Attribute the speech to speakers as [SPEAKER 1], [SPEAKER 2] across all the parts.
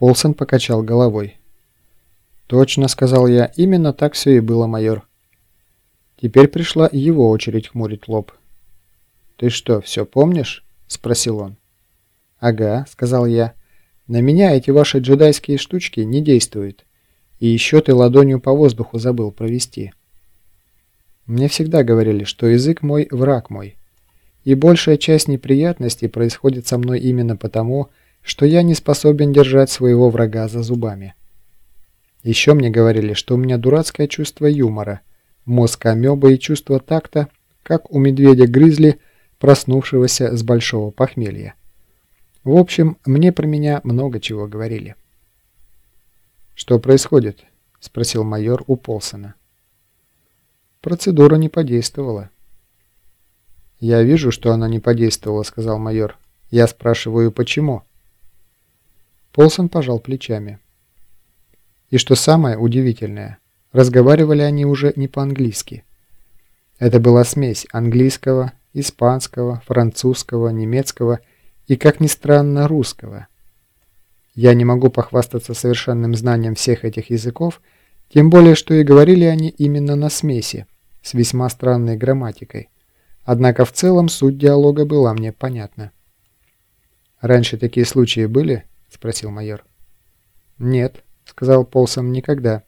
[SPEAKER 1] Полсон покачал головой. «Точно», — сказал я, — «именно так все и было, майор». Теперь пришла его очередь хмурить лоб. «Ты что, все помнишь?» — спросил он. «Ага», — сказал я. «На меня эти ваши джедайские штучки не действуют. И еще ты ладонью по воздуху забыл провести». Мне всегда говорили, что язык мой – враг мой. И большая часть неприятностей происходит со мной именно потому, что я не способен держать своего врага за зубами. Еще мне говорили, что у меня дурацкое чувство юмора, мозг амебы и чувство такта, как у медведя-грызли – проснувшегося с большого похмелья. В общем, мне про меня много чего говорили. «Что происходит?» – спросил майор у Полсона. «Процедура не подействовала». «Я вижу, что она не подействовала», – сказал майор. «Я спрашиваю, почему?» Полсон пожал плечами. И что самое удивительное, разговаривали они уже не по-английски. Это была смесь английского, испанского, французского, немецкого и, как ни странно, русского. Я не могу похвастаться совершенным знанием всех этих языков, тем более, что и говорили они именно на смеси, с весьма странной грамматикой. Однако в целом суть диалога была мне понятна. «Раньше такие случаи были?» – спросил майор. «Нет», – сказал Полсон, – «никогда».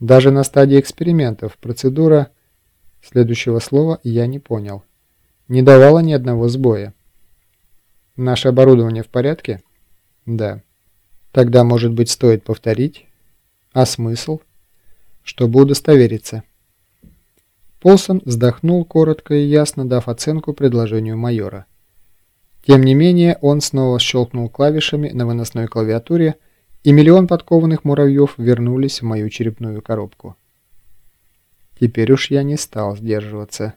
[SPEAKER 1] Даже на стадии экспериментов процедура... Следующего слова я не понял не давала ни одного сбоя. Наше оборудование в порядке? Да. Тогда, может быть, стоит повторить? А смысл? Чтобы удостовериться. Полсон вздохнул коротко и ясно, дав оценку предложению майора. Тем не менее, он снова щелкнул клавишами на выносной клавиатуре, и миллион подкованных муравьев вернулись в мою черепную коробку. Теперь уж я не стал сдерживаться.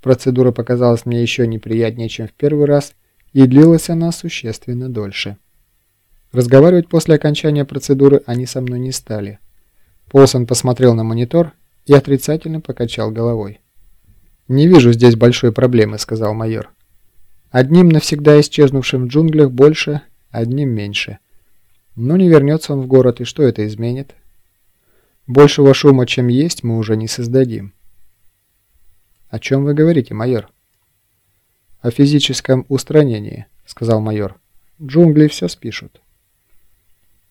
[SPEAKER 1] Процедура показалась мне еще неприятнее, чем в первый раз, и длилась она существенно дольше. Разговаривать после окончания процедуры они со мной не стали. Полсон посмотрел на монитор и отрицательно покачал головой. «Не вижу здесь большой проблемы», — сказал майор. «Одним навсегда исчезнувшим в джунглях больше, одним меньше. Но не вернется он в город, и что это изменит? Большего шума, чем есть, мы уже не создадим. «О чем вы говорите, майор?» «О физическом устранении», — сказал майор. «Джунгли все спишут».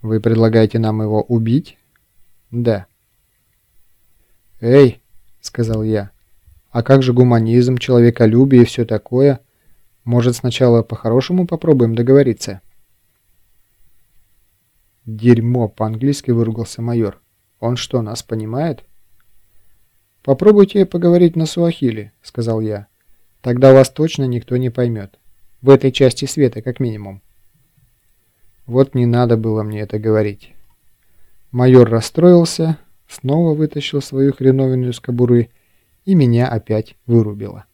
[SPEAKER 1] «Вы предлагаете нам его убить?» «Да». «Эй», — сказал я, — «а как же гуманизм, человеколюбие и все такое? Может, сначала по-хорошему попробуем договориться?» «Дерьмо!» — по-английски выругался майор. «Он что, нас понимает?» «Попробуйте поговорить на суахили», — сказал я. «Тогда вас точно никто не поймет. В этой части света, как минимум». Вот не надо было мне это говорить. Майор расстроился, снова вытащил свою хреновину из кобуры и меня опять вырубило.